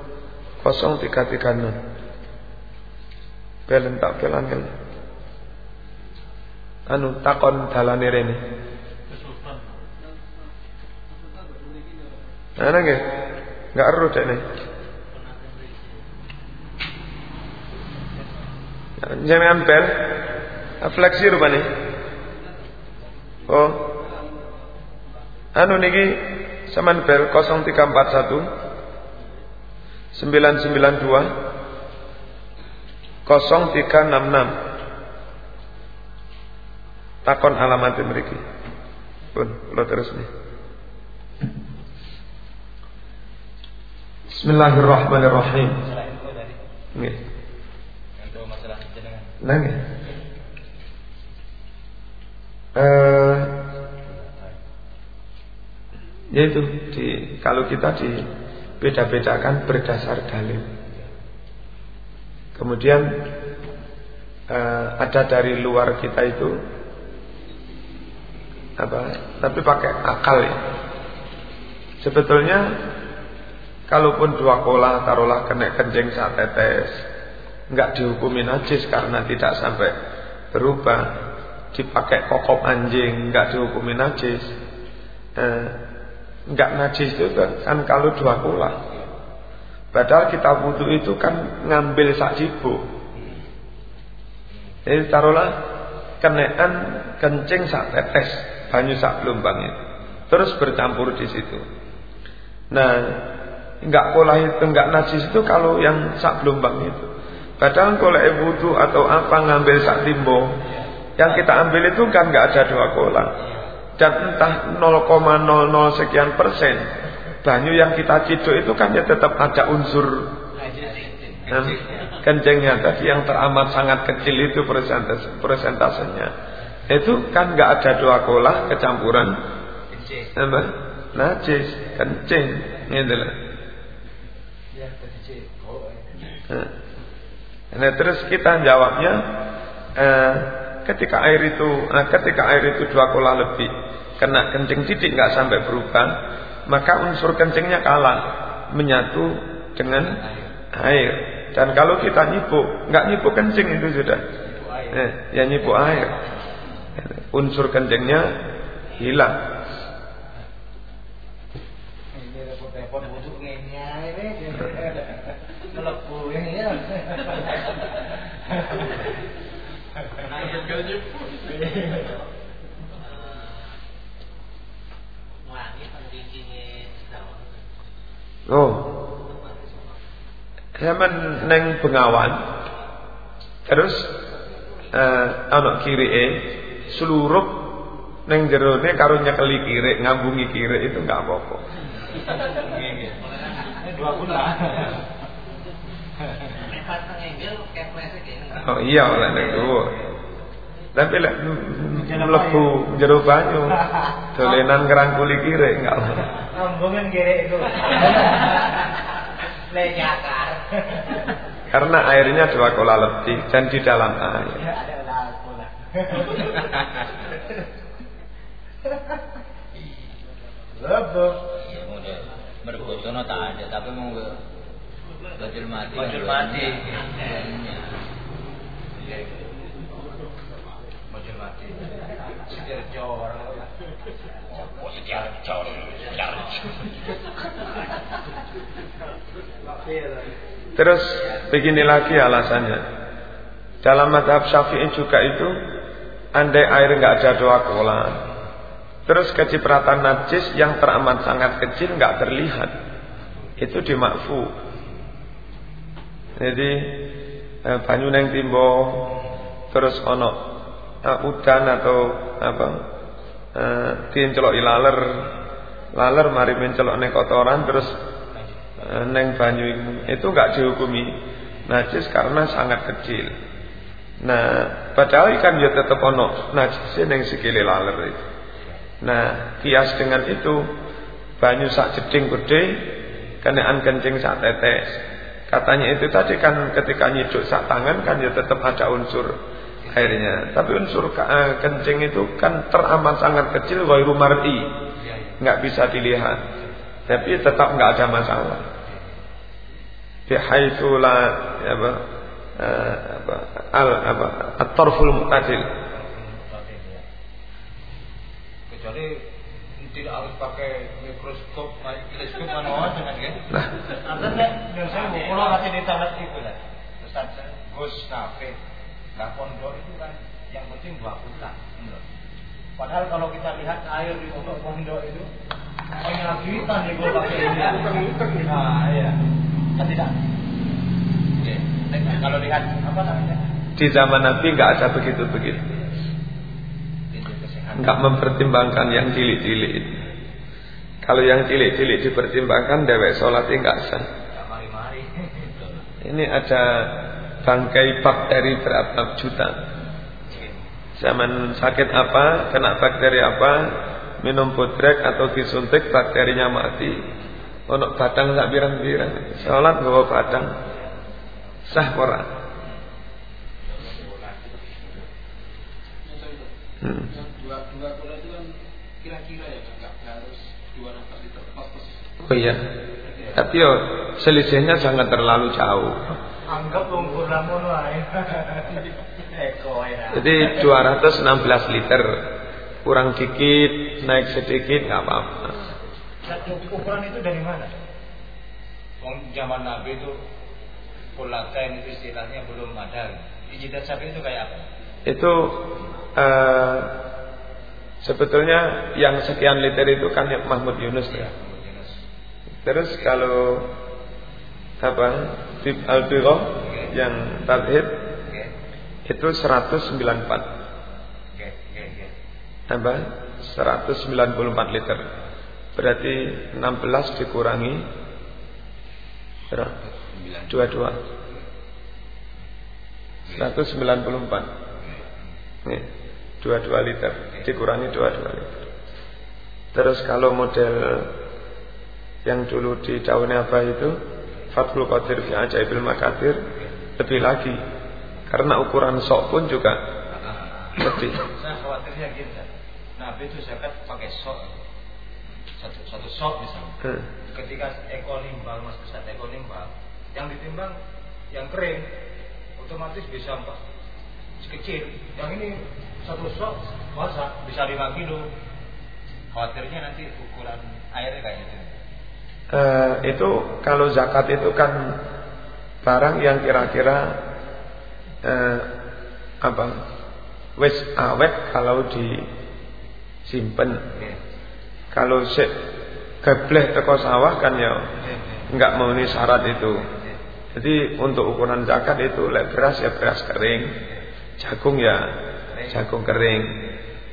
0336 belen tak anu takon dalane rene. Ana nggih enggak ero dek nih. Jangan bel. Fleksi rupane oh. Anu niki Saman bel 0341 992 0366 takon alamat mriki. Pun kula terus nih. Bismillahirrahmanirrahim. Nggih. Masalah jenengan. Nah, nggih. Eh yaitu di, kalau kita dibeda-bedakan berdasar dalil. Kemudian uh, ada dari luar kita itu apa? Tapi pakai akal ya. Sebetulnya kalaupun dua kola taruhlah kena kencing saat tetes, nggak dihukumi najis karena tidak sampai berubah. Dipakai kokop anjing nggak dihukumi najis. Eh, Enggak najis itu kan kalau dua kula. Padahal kita wudhu itu kan ngambil sak jibu. Jadi taruhlah kenaan kencing sak tetes banyu sak gelombang itu. Terus bercampur di situ. Nah, enggak pola itu enggak najis itu kalau yang sak gelombang itu. Padahal kalau wudhu atau apa ngambil sak timbo, yang kita ambil itu kan enggak ada dua kolam dan entah 0,00 sekian persen banyu yang kita ciduk itu kan ya tetap ada unsur Nah, kencingnya tadi yang teramat sangat kecil itu persentase, persentasenya. Itu kan nggak ada dua kolah kecampuran apa? Najis, kencing, gitu lah. Nah, nah, terus kita jawabnya eh, ketika air itu eh, ketika air itu dua kolah lebih kena kencing titik nggak sampai berubah, maka unsur kencingnya kalah menyatu dengan air. Dan kalau kita nyipu, nggak nyipu kencing itu sudah, eh, ya nyipu air. Unsur kencingnya hilang. Oh. Zaman neng Bengawan. Terus eh anak kiri e seluruh neng jerone karo nyekeli kiri ngambungi kiri itu nggak apa-apa. Guna. Oh iya oleh neng dua. Tapi lek mlebu jero banyu dolenan ngerangkuli kiri enggak apa. Rombongan kiri itu. Lenyakar. Karena airnya dua kola lebih dan di dalam air. Ada laku lah. Lebih. Iya, model mergosono tak ada, tapi mau ke bajul mati. Bajul mati. Oh, Terus begini lagi alasannya. Dalam madhab syafi'i juga itu andai air nggak ada dua kolam. Terus kecipratan najis yang teramat sangat kecil nggak terlihat. Itu dimakfu. Jadi eh, banyu neng timbo terus ono eh, udan atau apa eh, diencelok laler laler mari mencelok neng kotoran terus eh, neng banyu itu nggak dihukumi najis karena sangat kecil. Nah, padahal kan ya tetap ono najis neng sikile laler itu. Nah, kias dengan itu banyu sak jeding gede kenaan kencing sak tetes. Katanya itu tadi kan ketika nyiduk sak tangan kan ya tetap ada unsur airnya. Tapi unsur eh, kencing itu kan teramat sangat kecil ghairu mar'i. Enggak bisa dilihat. Tapi tetap enggak ada masalah. Bihaitsu la ya apa eh, apa al apa at-tarful mu'tadil. Kecuali tidak harus pakai mikroskop, teleskop mana dengan kan? Nah, Artinya, saya kalau hati di tanah itu lah. Ustaz Gus Nafi, nah pondok itu kan yang penting dua bulan. Padahal kalau kita lihat air di pondok pondok itu kita nih kalau pakai ini. Nah, iya. Kan tidak. Oke. Nah, Kalau lihat apa namanya? di zaman Nabi enggak ada begitu-begitu. Enggak mempertimbangkan yang cilik-cilik itu. Kalau yang cilik-cilik dipertimbangkan dewek sholat enggak sah. Nggak. Ini ada bangkai bakteri berapa juta. Zaman sakit apa, kena bakteri apa, minum bodrek atau disuntik bakterinya mati. Ono badang sak pirang-pirang. Sholat bawa badang. Sah ora? Hmm. Oh iya. Tapi yo selisihnya sangat terlalu jauh. Anggap ukur lamun wae. Eko ya. Jadi 216 liter kurang dikit, naik sedikit nggak apa-apa. Satu ukuran itu dari mana? Wong zaman Nabi itu kulatain itu istilahnya belum ada. Ijidat sapi itu kayak apa? Itu eh, sebetulnya yang sekian liter itu kan Mahmud Yunus ya. Terus kalau apa Tib al yang tadhib Oke. itu 194 Oke, oke, oke. apa 194 liter. Berarti 16 dikurangi berapa? 22. 194. Nih, 22 liter dikurangi 22 liter. Terus kalau model yang dulu di daun apa itu Fathul Qadir fi Ajaibil Makadir lebih lagi karena ukuran sok pun juga lebih. Saya khawatirnya gini, Nabi itu zakat pakai sok satu satu sok misalnya. Hmm. Ketika ekor nimbang mas besar ekor nimbang, yang ditimbang yang kering otomatis bisa empat kecil. Yang ini satu sok basah bisa lima kilo. Khawatirnya nanti ukuran airnya kayak gitu. Eh, itu kalau zakat itu kan barang yang kira-kira eh, apa? Wes awet kalau disimpen. Kalau se gebleh teko sawah kan ya nggak memenuhi syarat itu. Jadi untuk ukuran zakat itu lek beras ya beras kering jagung ya jagung kering.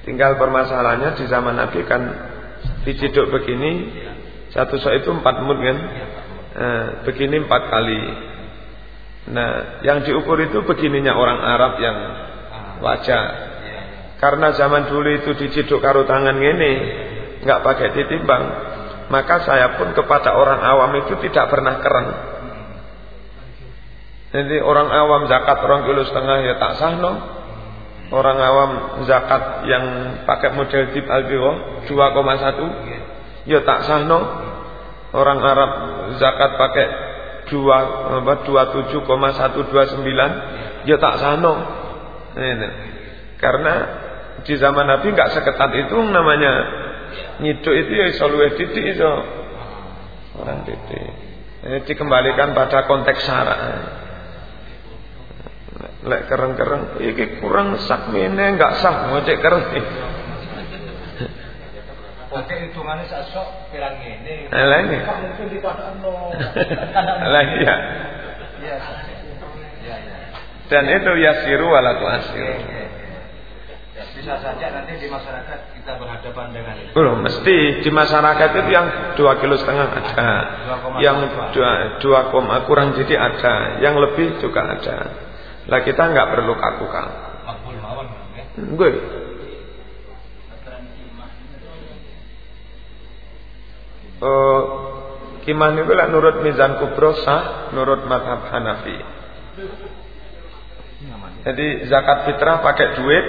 Tinggal permasalahannya di zaman Nabi kan diciduk begini satu sok itu empat mud kan nah, begini empat kali Nah, yang diukur itu begininya orang Arab yang wajar. Karena zaman dulu itu diciduk karo tangan ini, nggak pakai ditimbang. Maka saya pun kepada orang awam itu tidak pernah keren. Jadi orang awam zakat orang kilo setengah ya tak sah no. Orang awam zakat yang pakai model tip albiro 2,1 ya tak sah no. Orang Arab zakat pakai dua apa dua tujuh koma satu dua sembilan. Ya tak sano. Ini. Karena di zaman Nabi nggak seketat itu namanya nyiduk itu ya iso titik iso orang titik ini dikembalikan pada konteks syarat lek kereng-kereng iki kurang sak mene enggak sah ngocek kereng Pakai hitungannya sasok pirang ini. Lah ini. Mungkin dipadakno. Lah iya. Iya. Iya. Dan itu yasiru wala tu'asiru. Ya, bisa saja nanti di masyarakat kita berhadapan dengan itu. Belum mesti di masyarakat itu yang dua kilo setengah ada, yang dua, dua koma kurang jadi ada, yang lebih juga ada. Lah kita nggak perlu kaku-kaku. Makbul mawon ya. Gue uh, kimah niku lek nurut mizan kubro sah nurut madhab Hanafi. Jadi zakat fitrah pakai duit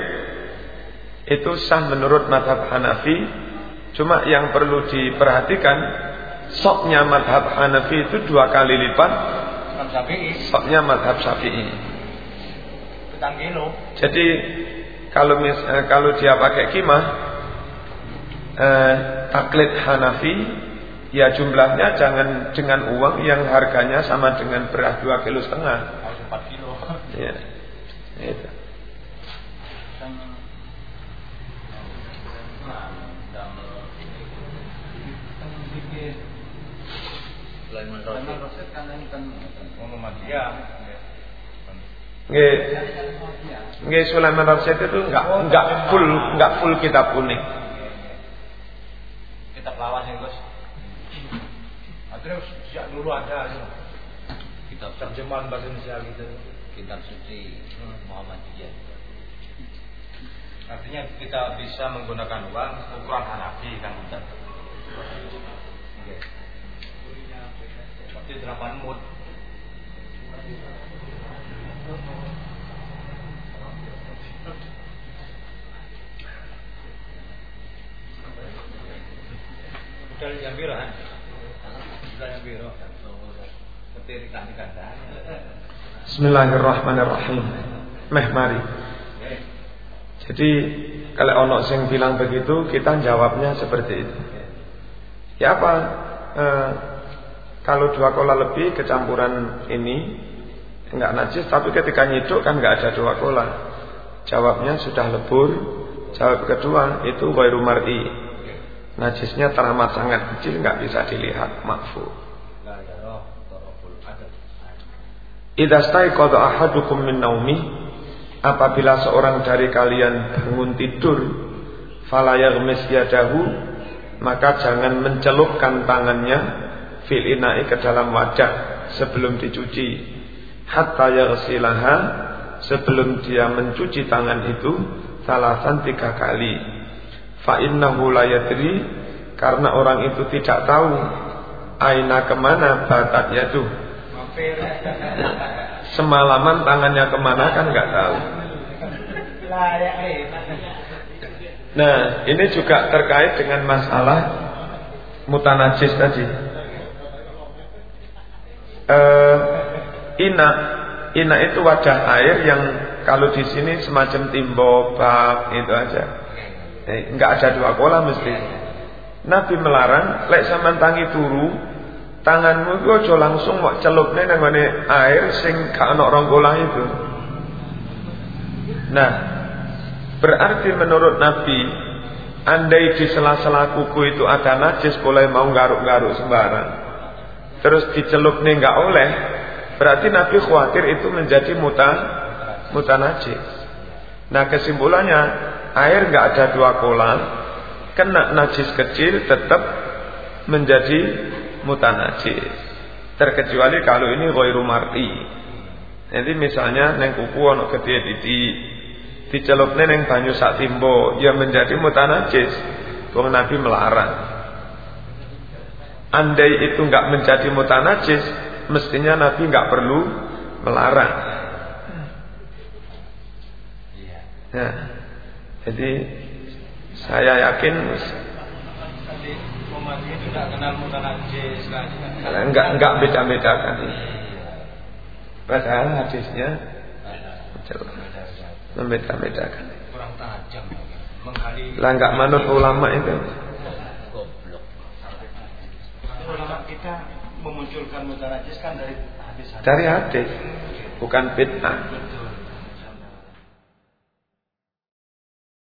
itu sah menurut madhab Hanafi. Cuma yang perlu diperhatikan soknya madhab Hanafi itu dua kali lipat soknya madhab Syafi'i. Jadi kalau mis, eh, kalau dia pakai kimah eh, taklid Hanafi Ya jumlahnya jangan dengan uang yang harganya sama dengan beras dua kilo setengah. Empat kilo. Ya. Itu. Nggih. Nggih Sulaiman Rasyid itu enggak enggak full enggak full kitab kuning. Akhirnya sejak dulu ada ya. kitab terjemahan bahasa Indonesia gitu. Kitab suci Muhammadiyah. Artinya kita bisa menggunakan uang ukuran Hanafi kan kita. Seperti delapan mut. Udah yang biru kan? Udah yang biru. Seperti ikan-ikan Bismillahirrahmanirrahim. Meh mari. Jadi kalau ono sing bilang begitu, kita jawabnya seperti itu. Ya apa? Eh, kalau dua kola lebih kecampuran ini enggak najis, tapi ketika nyiduk kan enggak ada dua kola. Jawabnya sudah lebur. Jawab kedua itu wairu mar'i. Najisnya teramat sangat kecil enggak bisa dilihat, makfu. Idza staiqadha ahadukum min naumi apabila seorang dari kalian bangun tidur fala yaghmis yadahu maka jangan mencelupkan tangannya fil ina'i ke dalam wadah sebelum dicuci hatta yaghsilaha sebelum dia mencuci tangan itu salasan tiga kali. Fa innahu la yadri karena orang itu tidak tahu aina ke mana batat yadu. Semalaman tangannya ke mana kan nggak tahu. Nah, ini juga terkait dengan masalah mutanajis tadi. Uh, ina, ina itu wadah air yang kalau di sini semacam timbo, bak, itu aja. Eh, enggak ada dua kolam mesti. Nabi melarang, lek sampean tangi turu, tanganmu itu aja langsung mau celupne nang air sing gak ana rong kolam itu. Nah, berarti menurut Nabi, andai di sela-sela kuku itu ada najis, boleh mau garuk-garuk sembarang. Terus dicelup nih nggak oleh, berarti Nabi khawatir itu menjadi muta muta najis. Nah kesimpulannya air nggak ada dua kolam, kena najis kecil tetap menjadi muta najis. Terkecuali kalau ini ghairu mar'i. Jadi misalnya neng kuku ono gede titik dicelupne neng banyu sak timbo ya menjadi mutanajis. Wong Nabi melarang. Andai itu enggak menjadi mutanajis mestinya Nabi enggak perlu melarang. Ya jadi saya yakin enggak enggak beda-beda kan padahal hadisnya membeda-bedakan. Kurang tajam. Lah enggak manut ulama itu. Goblok. Ulama kita memunculkan mutanajis kan dari hadis. Dari hadis. Bukan fitnah. Betul.